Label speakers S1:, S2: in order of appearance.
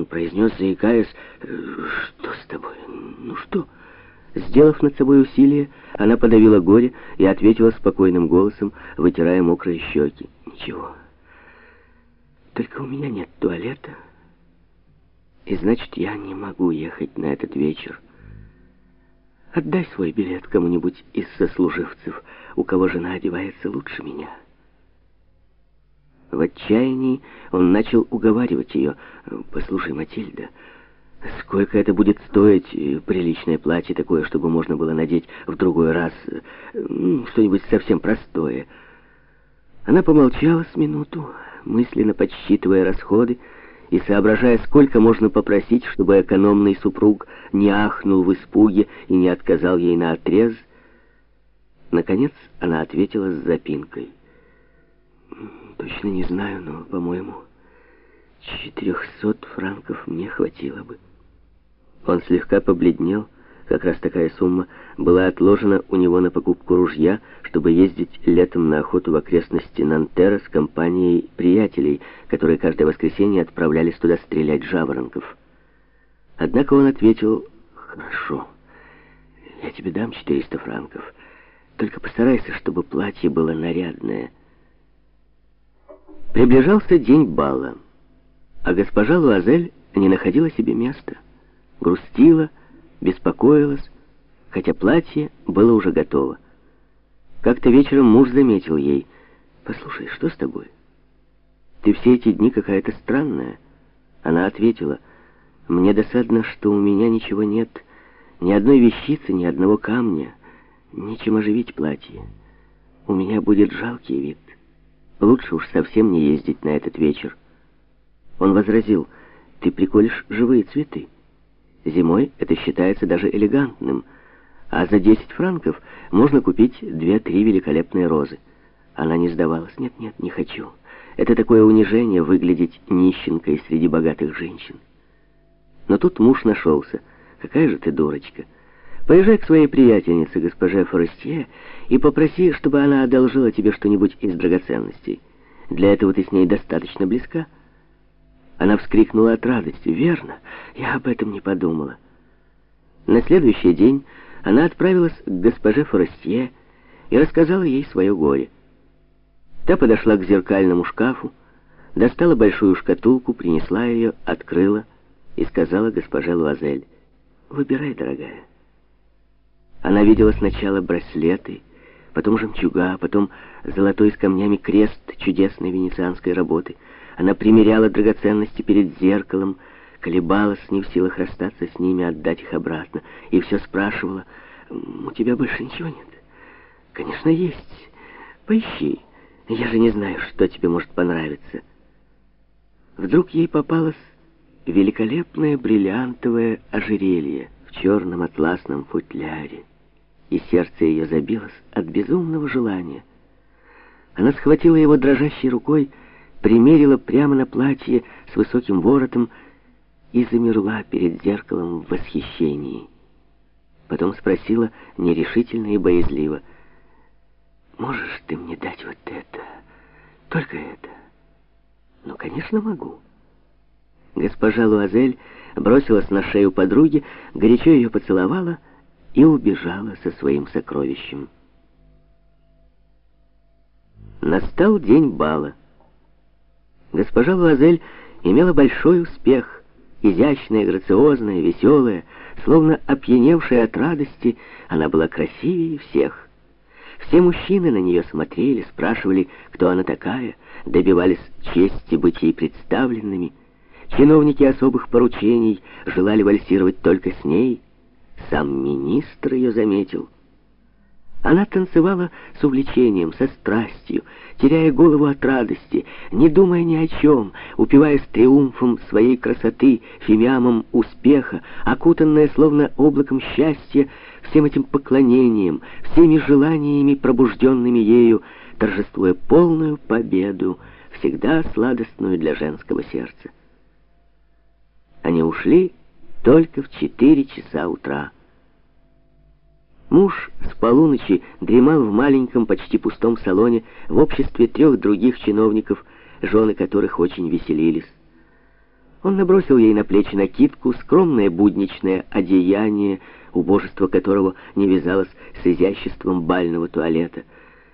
S1: Он произнес, заикаясь, «Что с тобой? Ну что?» Сделав над собой усилие, она подавила горе и ответила спокойным голосом, вытирая мокрые щеки. «Ничего. Только у меня нет туалета, и значит, я не могу ехать на этот вечер. Отдай свой билет кому-нибудь из сослуживцев, у кого жена одевается лучше меня». В отчаянии он начал уговаривать ее. «Послушай, Матильда, сколько это будет стоить, приличное платье такое, чтобы можно было надеть в другой раз, что-нибудь совсем простое?» Она помолчала с минуту, мысленно подсчитывая расходы и соображая, сколько можно попросить, чтобы экономный супруг не ахнул в испуге и не отказал ей на отрез. Наконец она ответила с запинкой. Точно не знаю, но, по-моему, четырехсот франков мне хватило бы. Он слегка побледнел. Как раз такая сумма была отложена у него на покупку ружья, чтобы ездить летом на охоту в окрестности Нантера с компанией приятелей, которые каждое воскресенье отправлялись туда стрелять жаворонков. Однако он ответил, «Хорошо, я тебе дам 400 франков, только постарайся, чтобы платье было нарядное». Приближался день бала, а госпожа Луазель не находила себе места. Грустила, беспокоилась, хотя платье было уже готово. Как-то вечером муж заметил ей, «Послушай, что с тобой? Ты все эти дни какая-то странная». Она ответила, «Мне досадно, что у меня ничего нет, ни одной вещицы, ни одного камня, нечем оживить платье. У меня будет жалкий вид». Лучше уж совсем не ездить на этот вечер. Он возразил, ты приколешь живые цветы. Зимой это считается даже элегантным, а за 10 франков можно купить две-три великолепные розы. Она не сдавалась. Нет, нет, не хочу. Это такое унижение выглядеть нищенкой среди богатых женщин. Но тут муж нашелся. Какая же ты дурочка. Поезжай к своей приятельнице, госпоже Форестье, и попроси, чтобы она одолжила тебе что-нибудь из драгоценностей. Для этого ты с ней достаточно близка». Она вскрикнула от радости. «Верно, я об этом не подумала». На следующий день она отправилась к госпоже Форестье и рассказала ей свое горе. Та подошла к зеркальному шкафу, достала большую шкатулку, принесла ее, открыла и сказала госпоже Луазель, «Выбирай, дорогая». Она видела сначала браслеты, потом жемчуга, потом золотой с камнями крест чудесной венецианской работы. Она примеряла драгоценности перед зеркалом, колебалась, не в силах расстаться с ними, отдать их обратно, и все спрашивала, «У тебя больше ничего нет?» «Конечно, есть. Поищи. Я же не знаю, что тебе может понравиться». Вдруг ей попалось великолепное бриллиантовое ожерелье в черном атласном футляре и сердце ее забилось от безумного желания. Она схватила его дрожащей рукой, примерила прямо на платье с высоким воротом и замерла перед зеркалом в восхищении. Потом спросила нерешительно и боязливо, «Можешь ты мне дать вот это? Только это?» «Ну, конечно, могу». Госпожа Луазель бросилась на шею подруги, горячо ее поцеловала — и убежала со своим сокровищем. Настал день бала. Госпожа Луазель имела большой успех, изящная, грациозная, веселая, словно опьяневшая от радости, она была красивее всех. Все мужчины на нее смотрели, спрашивали, кто она такая, добивались чести быть ей представленными. Чиновники особых поручений желали вальсировать только с ней — сам министр ее заметил. Она танцевала с увлечением, со страстью, теряя голову от радости, не думая ни о чем, упиваясь триумфом своей красоты, фимиамом успеха, окутанная словно облаком счастья, всем этим поклонением, всеми желаниями, пробужденными ею, торжествуя полную победу, всегда сладостную для женского сердца. Они ушли только в четыре часа утра. Муж с полуночи дремал в маленьком, почти пустом салоне в обществе трех других чиновников, жены которых очень веселились. Он набросил ей на плечи накидку, скромное будничное одеяние, убожество которого не вязалось с изяществом бального туалета —